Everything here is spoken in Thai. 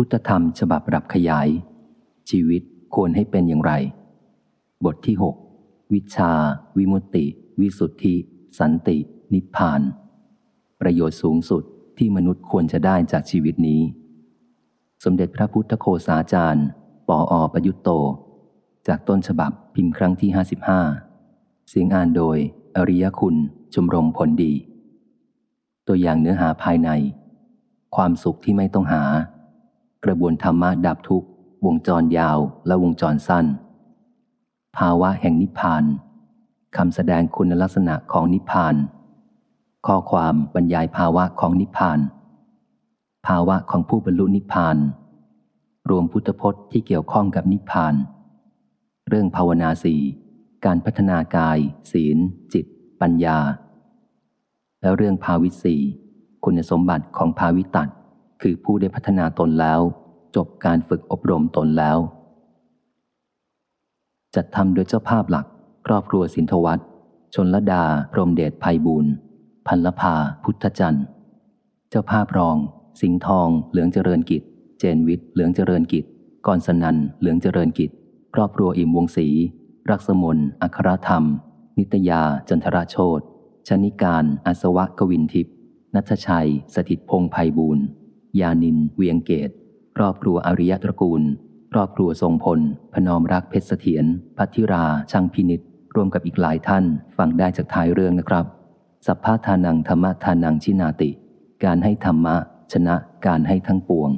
พุทธธรรมฉบับปรับขยาย ชีวิตควรให้เป็นอย่างไร บทที่ 6 วิชา วิมุตติ วิสุทธิ สันติ นิพพาน ประโยชน์สูงสุดที่มนุษย์ควรจะได้จากชีวิตนี้ สมเด็จพระพุทธโคสาจารย์ ปออประยุตโต จากต้นฉบับพิมพ์ครั้งที่ 55 เสียงอ่านโดย อริยคุณชมรมผลดี ตัวอย่างเนื้อหาภายใน ความสุขที่ไม่ต้องหา กระบวนธรรมะดับทุกวงจรยาวและวงจรสั้น ภาวะแห่งนิพพานคำแสดงคุณลักษณะของนิพพาน ข้อความบรรยายภาวะของนิพพาน ภาวะของผู้บรรลุนิพพาน รวมพุทธพจน์ที่เกี่ยวข้องกับนิพพาน เรื่องภาวนาสีการพัฒนากาย ศีล จิต ปัญญา แล้วเรื่องภาวิสีคุณสมบัติของภาวิตัด คือผู้ได้พัฒนาตนแล้ว จบการฝึกอบรมตนแล้ว จัดทำโดยเจ้าภาพหลัก ครอบครัวสินทวัตชนลดา พรมเดชภัยบูรณ์พันลภา พุทธจันทร์ เจ้าภาพรอง สิงห์ทอง เหลืองเจริญกิจ เจนวิทย์ เหลืองเจริญกิจกรสนัน เหลืองเจริญกิจ ครอบครัวอิ่มวงศรี รักสมนอัครธรรม นิตยา จันทราโชตชนิการอาสวะกวินทิพย์นัทชัย สถิตพงษ์ภัยบูรณ์ ยานิน เวียงเกต ครอบครัวอริยตระกูล ครอบครัวทรงพล พนอมรักเพชรเสถียรพัทธิรา ช่างพินิษร่วมกับอีกหลายท่าน ฟังได้จากท้ายเรื่องนะครับ สัพพะทานังธรรมทานังชินาติ การให้ธรรมะ ชนะการให้ทั้งปวง